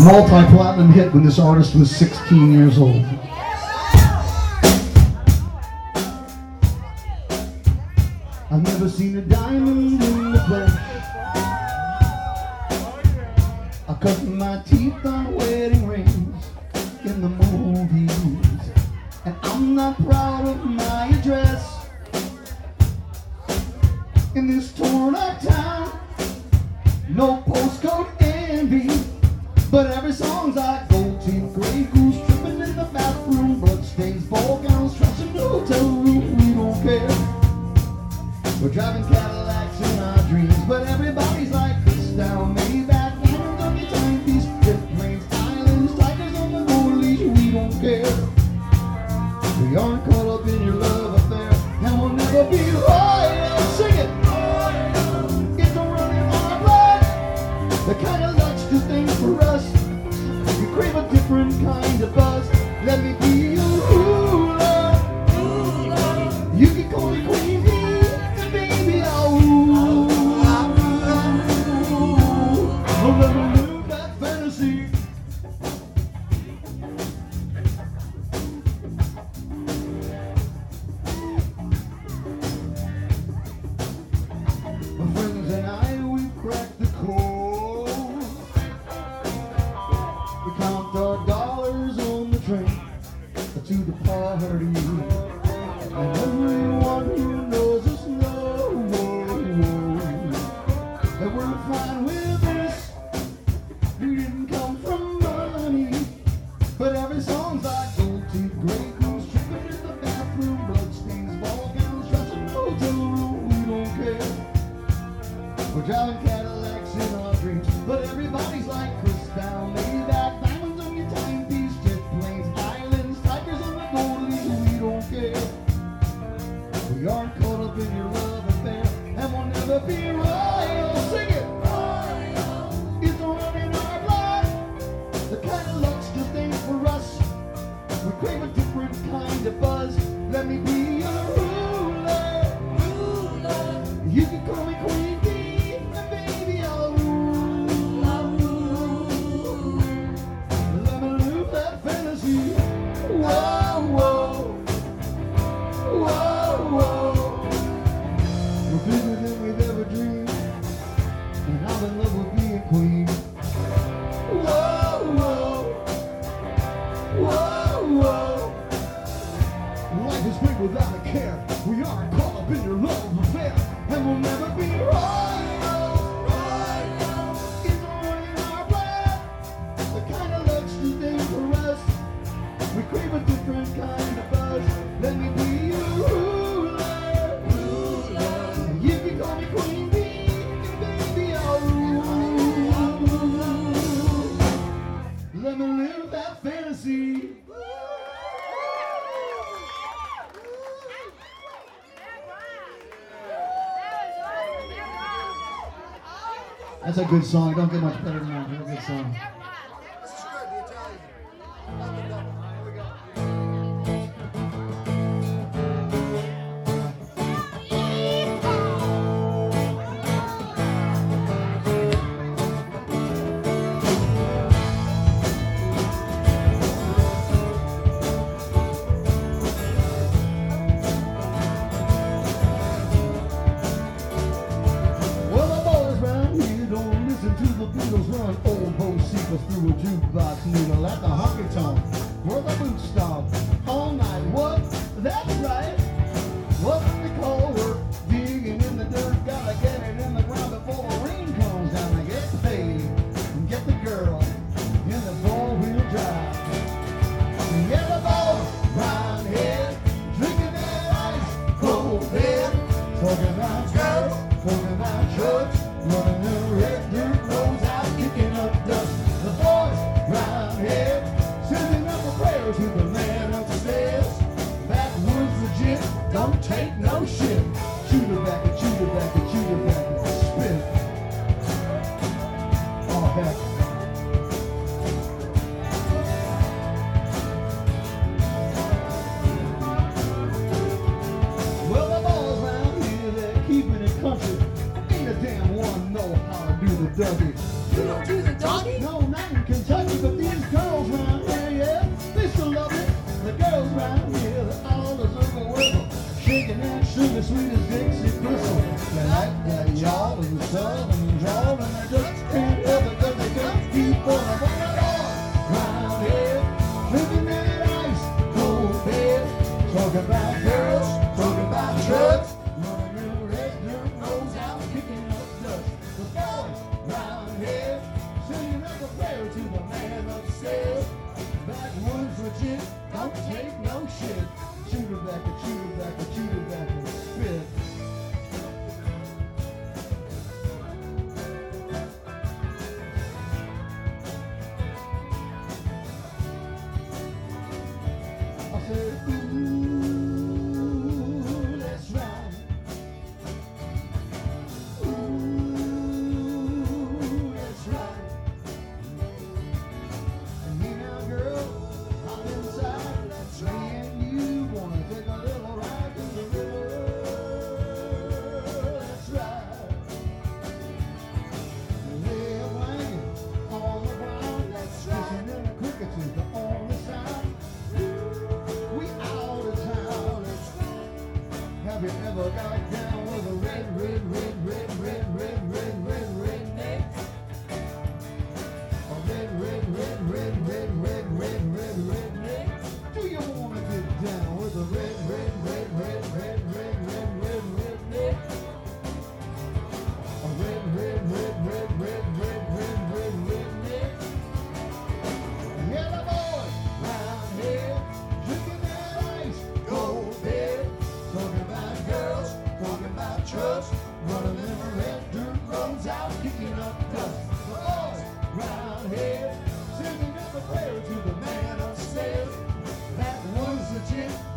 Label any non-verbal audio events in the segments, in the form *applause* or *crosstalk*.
multi-platinum hit when this artist was 16 years old. I've never seen a dime. visited *laughs* good song. It don't get much better than that. Real good song. trucks running in red, blue, doggy. You don't do the doggy? No.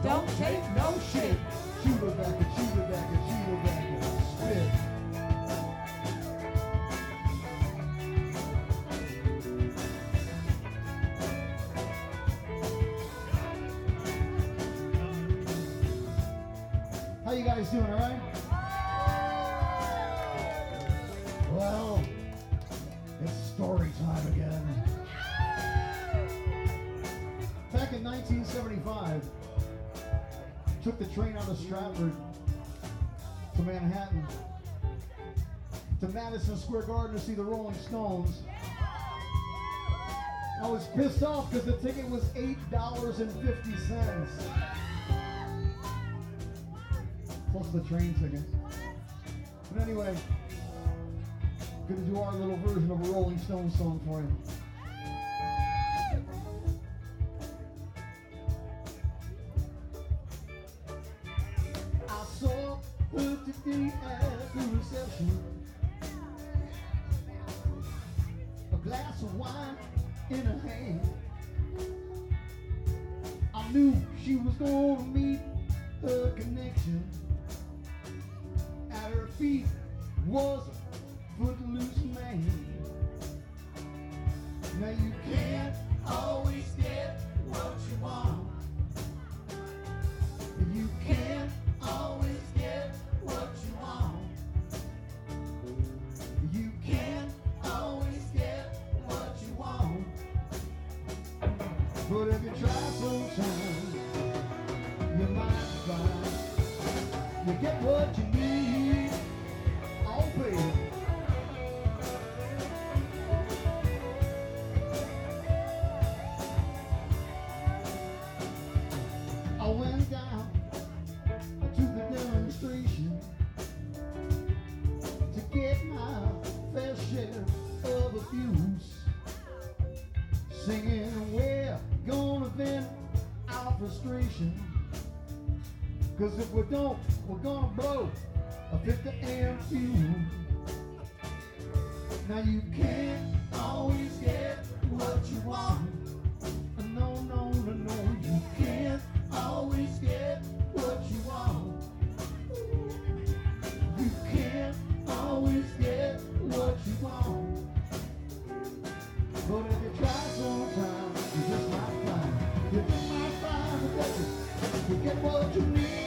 Don't take no shit. Shoot her back at you. took the train out of Stratford to Manhattan to Madison Square Garden to see the Rolling Stones. I was pissed off because the ticket was $8.50 plus the train ticket. But anyway, gonna do our little version of a Rolling Stones song for you. at the reception. A glass of wine in her hand. I knew she was going to meet her connection. At her feet was you get what you need. blow a 50 amp fuse. Now you can't always get what you want. No, no, no, no, you can't always get what you want. You can't always get what you want. But if you try sometimes, you just might find. You just might find that you get what you need.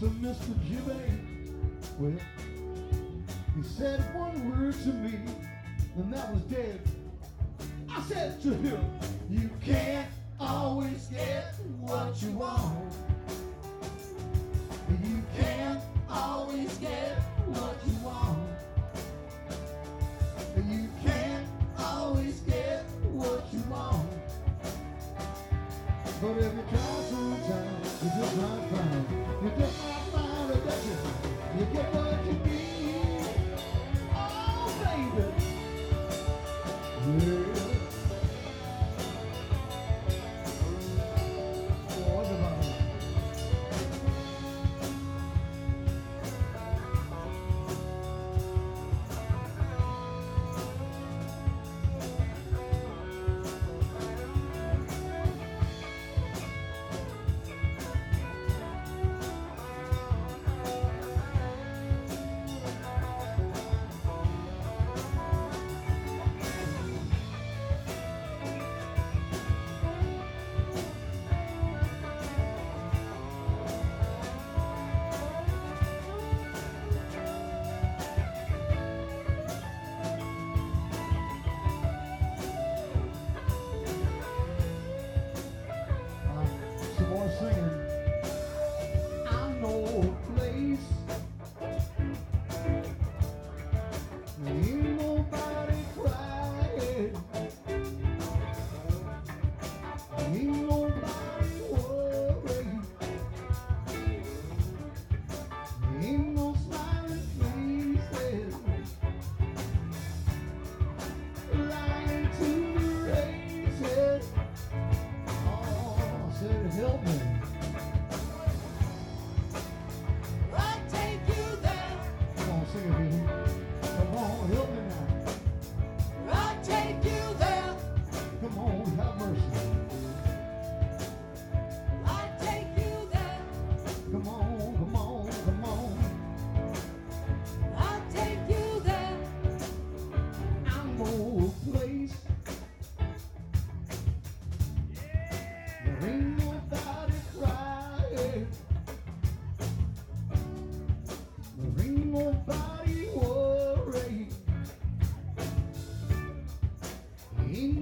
to Mr. Jimmy. Well, he said one word to me, and that was dead. I said to him, You can't always get what you want. You can't always get what you want. You can't always get what you want. But if you try sometimes, you just might find. You just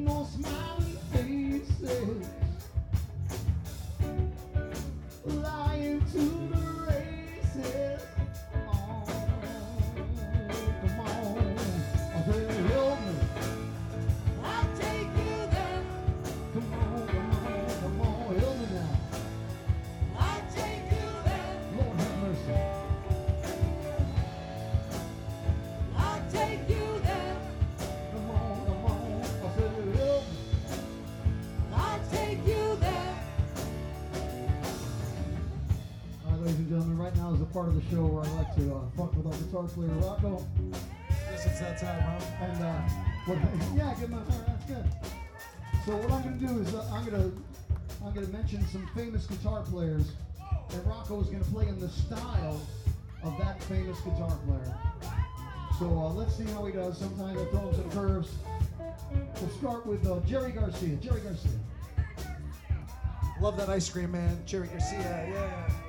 no smiling faces. The part of the show where I like to uh, fuck with our guitar player Rocco. Guess it's that time, huh? And uh, what? *laughs* Yeah, him a. That's good. So what I'm gonna do is uh, I'm gonna I'm gonna mention some famous guitar players, and Rocco is gonna play in the style of that famous guitar player. So uh, let's see how he does. Sometimes I throw him some curves. We'll start with uh, Jerry Garcia. Jerry Garcia. Love that ice cream, man. Jerry Garcia, yeah.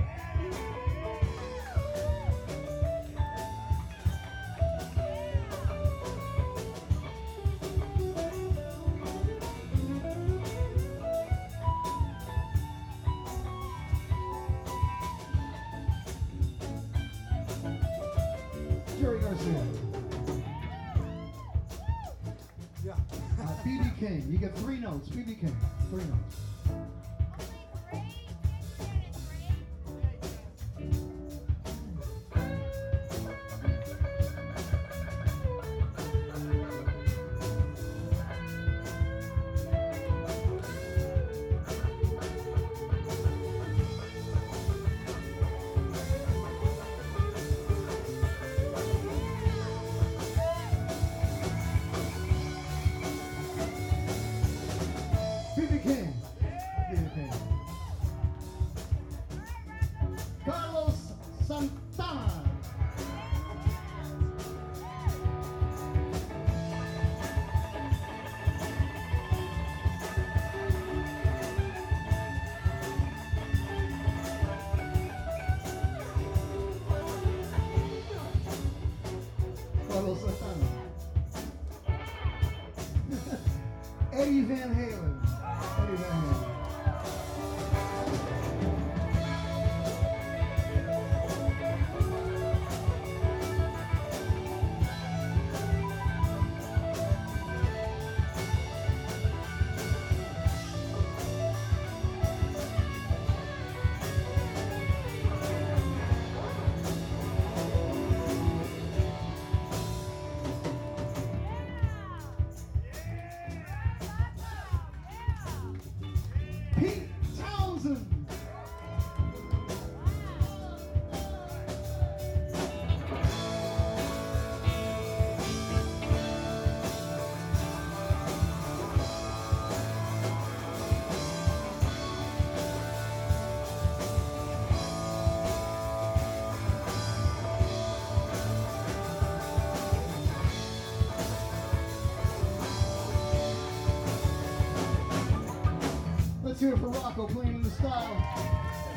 Let's for Rocco playing in the style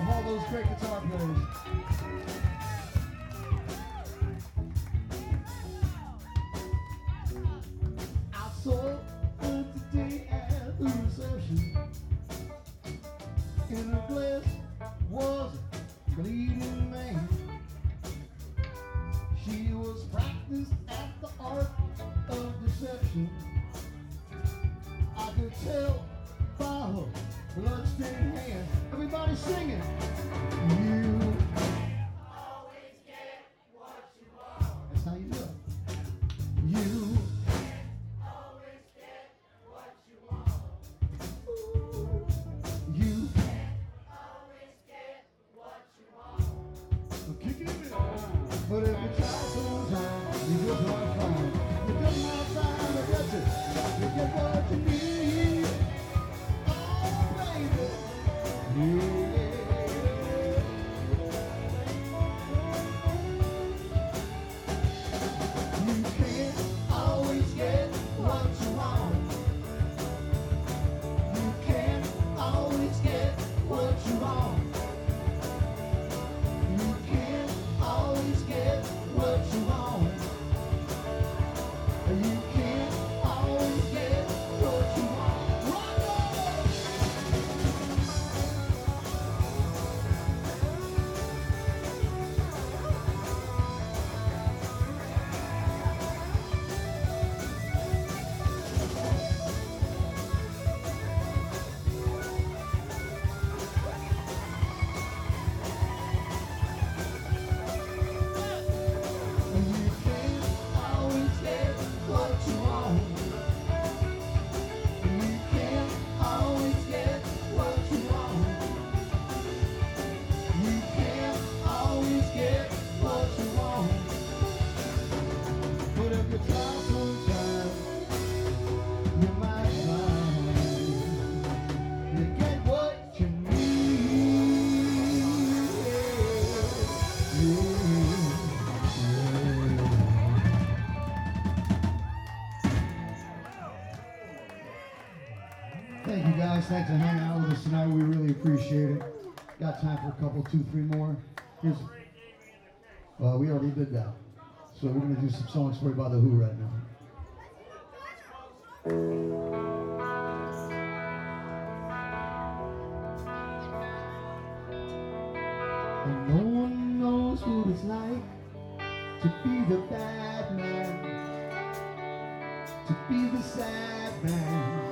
of all those great guitar players. Thanks for hanging out with us tonight. We really appreciate it. Got time for a couple, two, three more. Here's, well, we already did that. So we're gonna do some songs for you by the Who right now. And no one knows what it's like to be the bad man, to be the sad man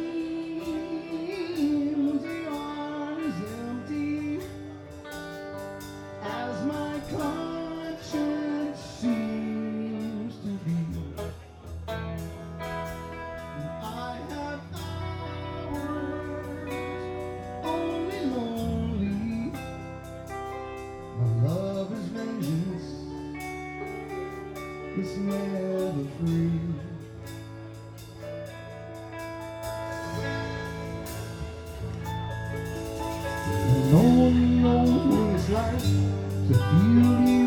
one knows what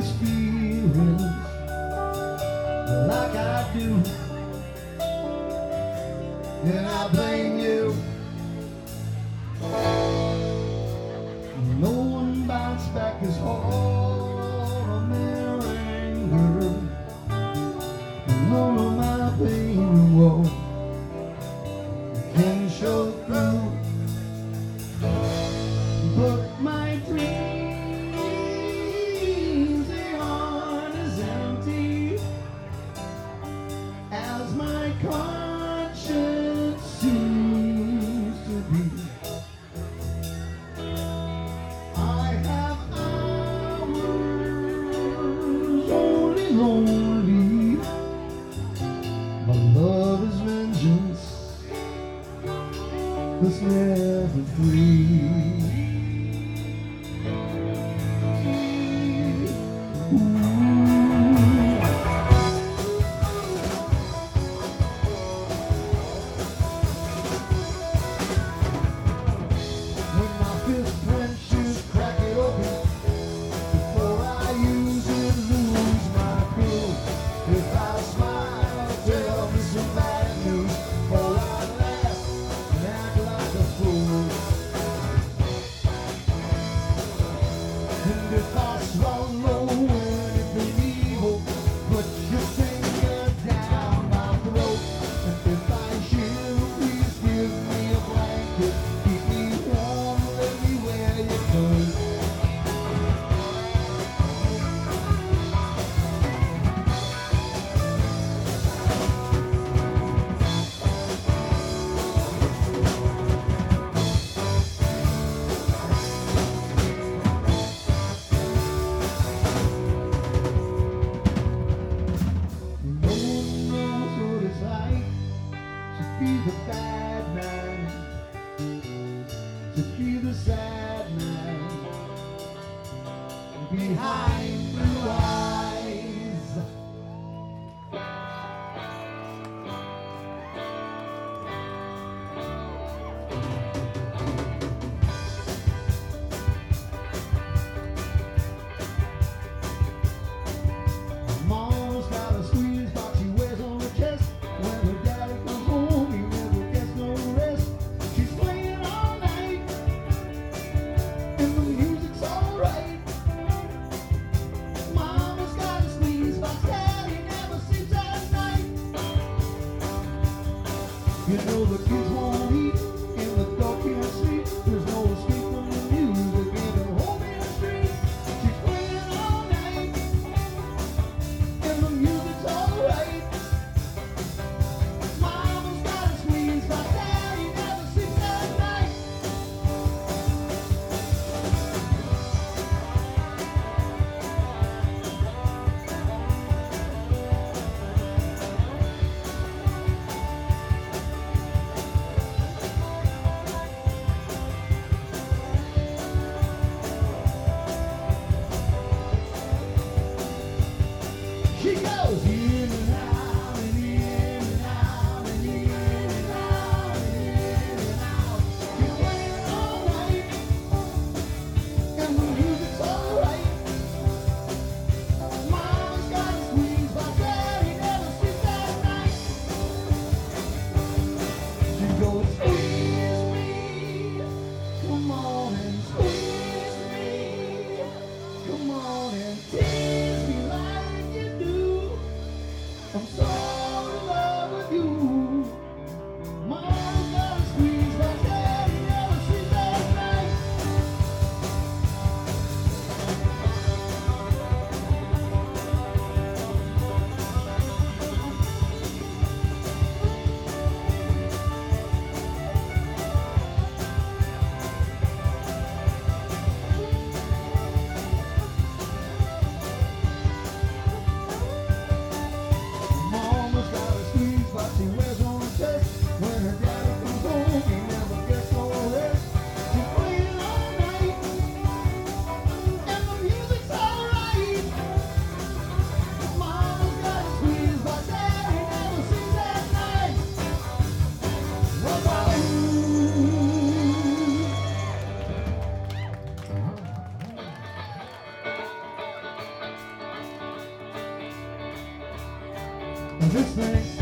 This thing,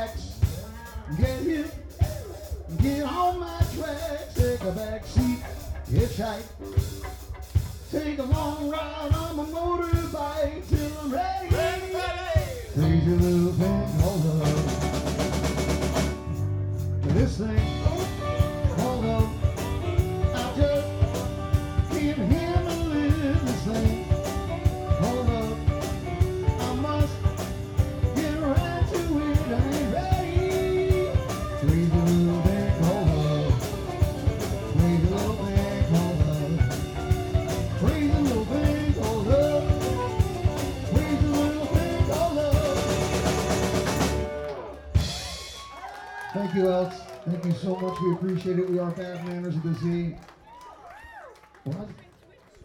tracks. Get hip, get on my tracks. Take a back seat, hitchhike. Take a long ride on my motorbike till I'm ready. ready, ready. Crazy little thing called love. This thing. Thank you, Elks. Thank you so much. We appreciate it. We are Bad Mannerz of the. What?